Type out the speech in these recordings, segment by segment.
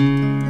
Música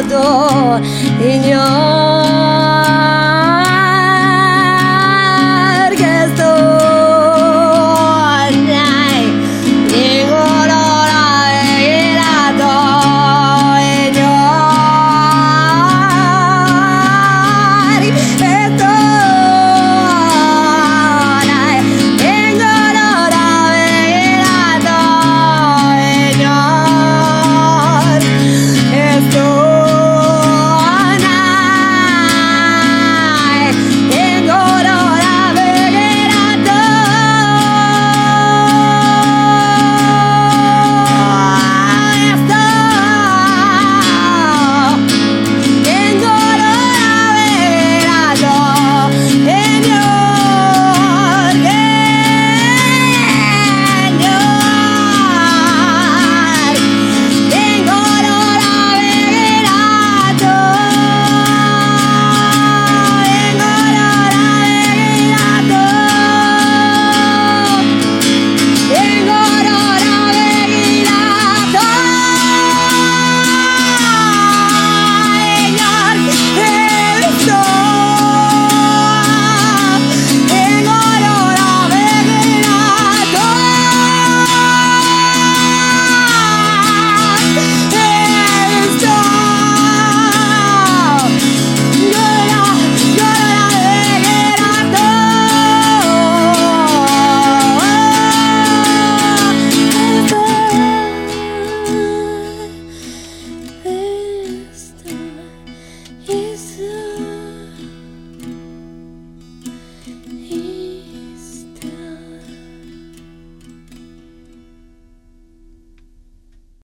ado ignoto